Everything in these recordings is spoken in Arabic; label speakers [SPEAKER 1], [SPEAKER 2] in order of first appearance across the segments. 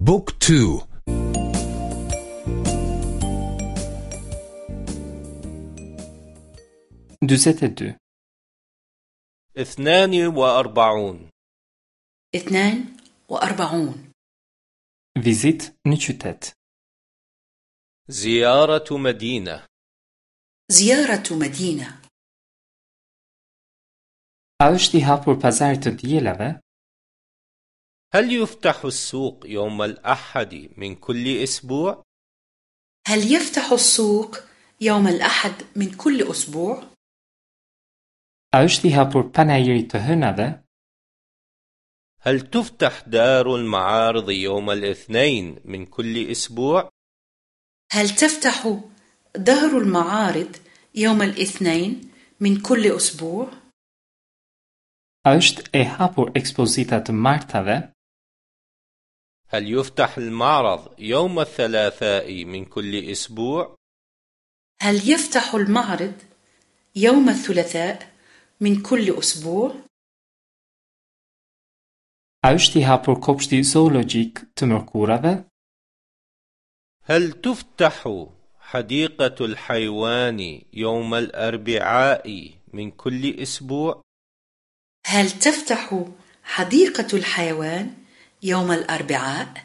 [SPEAKER 1] بوك تو.
[SPEAKER 2] دوزيت دو
[SPEAKER 3] اثنان وأربعون.
[SPEAKER 4] اثنان وأربعون.
[SPEAKER 2] فيزيت نيتشوتات
[SPEAKER 3] زيارة مدينة.
[SPEAKER 4] زيارة مدينة.
[SPEAKER 2] A është i hapur pazari të dielave?
[SPEAKER 3] هل يفتح السوق يوم الأحد من كل أسبوع؟
[SPEAKER 4] هل يفتح السوق يوم الأحد من كل أسبوع؟
[SPEAKER 2] A është i hapur panajiri të hënave?
[SPEAKER 3] هل تفتح دار المعارض يوم الاثنين من كل أسبوع؟
[SPEAKER 4] هل تفتح دار المعارض يوم الاثنين من كل أسبوع؟
[SPEAKER 2] Është e hapur ekspozita të martave?
[SPEAKER 3] هل يفتح المعرض يوم الثلاثاء من كل أسبوع؟
[SPEAKER 4] هل يفتح المعرض يوم الثلاثاء من كل أسبوع؟
[SPEAKER 2] Hapur kopshti zoologjik të mërkurave?
[SPEAKER 3] هل تفتح حديقة الحيوان يوم الأربعاء من كل أسبوع؟
[SPEAKER 4] هل تفتح حديقة الحيوان يوم الأربعاء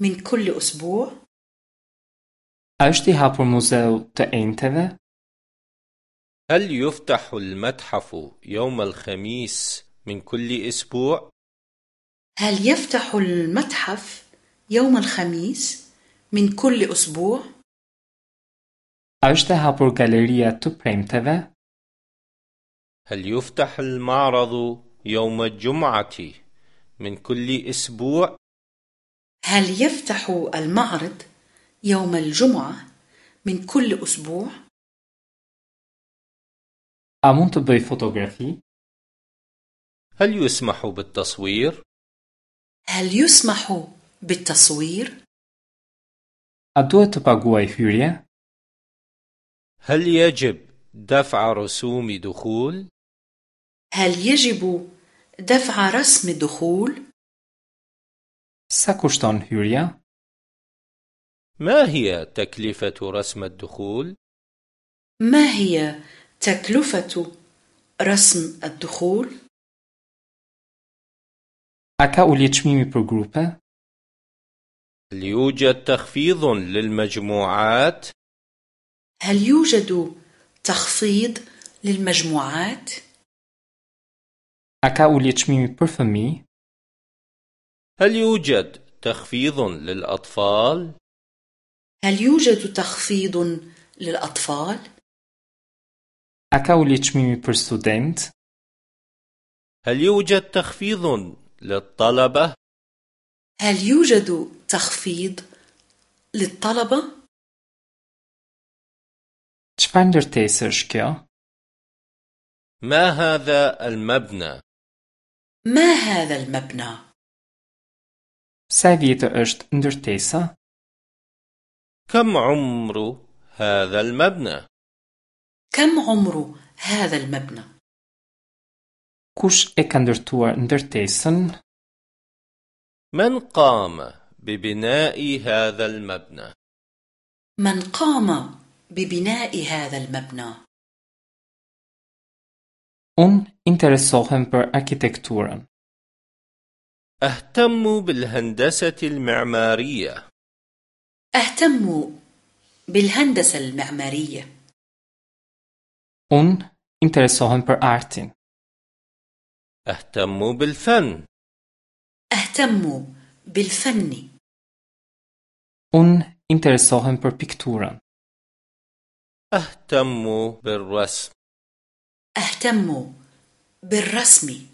[SPEAKER 4] من كل أسبوع؟
[SPEAKER 2] Hapur muzeu të enteve?
[SPEAKER 3] هل يفتح المتحف يوم الخميس من كل أسبوع؟
[SPEAKER 4] هل يفتح المتحف يوم الخميس من كل أسبوع؟
[SPEAKER 2] Hapur galeria të premteve?
[SPEAKER 3] هل يفتح المعرض يوم الجمعة من كل أسبوع؟
[SPEAKER 4] هل يفتح المعرض يوم الجمعة من كل أسبوع؟
[SPEAKER 2] A të bëj fotografi?
[SPEAKER 3] هل يسمح بالتصوير؟
[SPEAKER 4] هل يسمح بالتصوير؟
[SPEAKER 2] A të paguaj hyrje?
[SPEAKER 3] هل يجب دفع رسوم دخول؟
[SPEAKER 4] هل يجب دفع رسم الدخول؟
[SPEAKER 2] Sa kushton hyrja?
[SPEAKER 3] ما هي تكلفة رسم الدخول؟
[SPEAKER 4] ما هي تكلفة رسم الدخول؟
[SPEAKER 2] A ka ulje çmimi për grupe?
[SPEAKER 3] هل يوجد تخفيض للمجموعات؟
[SPEAKER 4] هل يوجد تخفيض للمجموعات؟
[SPEAKER 2] Çmimi për fëmijë?
[SPEAKER 3] هل يوجد تخفيض للأطفال؟
[SPEAKER 4] هل يوجد تخفيض للأطفال؟
[SPEAKER 2] Çmimi për student?
[SPEAKER 3] هل يوجد تخفيض للطلبة؟
[SPEAKER 4] هل يوجد تخفيض للطلبة؟
[SPEAKER 2] Ndërtesë është kjo?
[SPEAKER 3] ما هذا المبنى؟
[SPEAKER 4] ما هذا المبنى؟
[SPEAKER 2] Sa vjetër është ndërtesa?
[SPEAKER 3] كم عمر هذا المبنى؟
[SPEAKER 4] كم عمر هذا المبنى؟
[SPEAKER 2] Kush e ka ndërtuar ndërtesën?
[SPEAKER 3] من قام ببناء هذا المبنى؟
[SPEAKER 4] من قام ببناء هذا المبنى؟
[SPEAKER 2] Unë interesohem për arkitekturën.
[SPEAKER 3] أهتم بالهندسة المعمارية
[SPEAKER 4] أهتم بالهندسة المعمارية
[SPEAKER 2] Unë interesohem për artin.
[SPEAKER 3] أهتم بالفن
[SPEAKER 4] أهتم بالفن
[SPEAKER 2] Unë interesohem për pikturën.
[SPEAKER 3] أهتم بالرسم
[SPEAKER 4] أهتم بالرسم.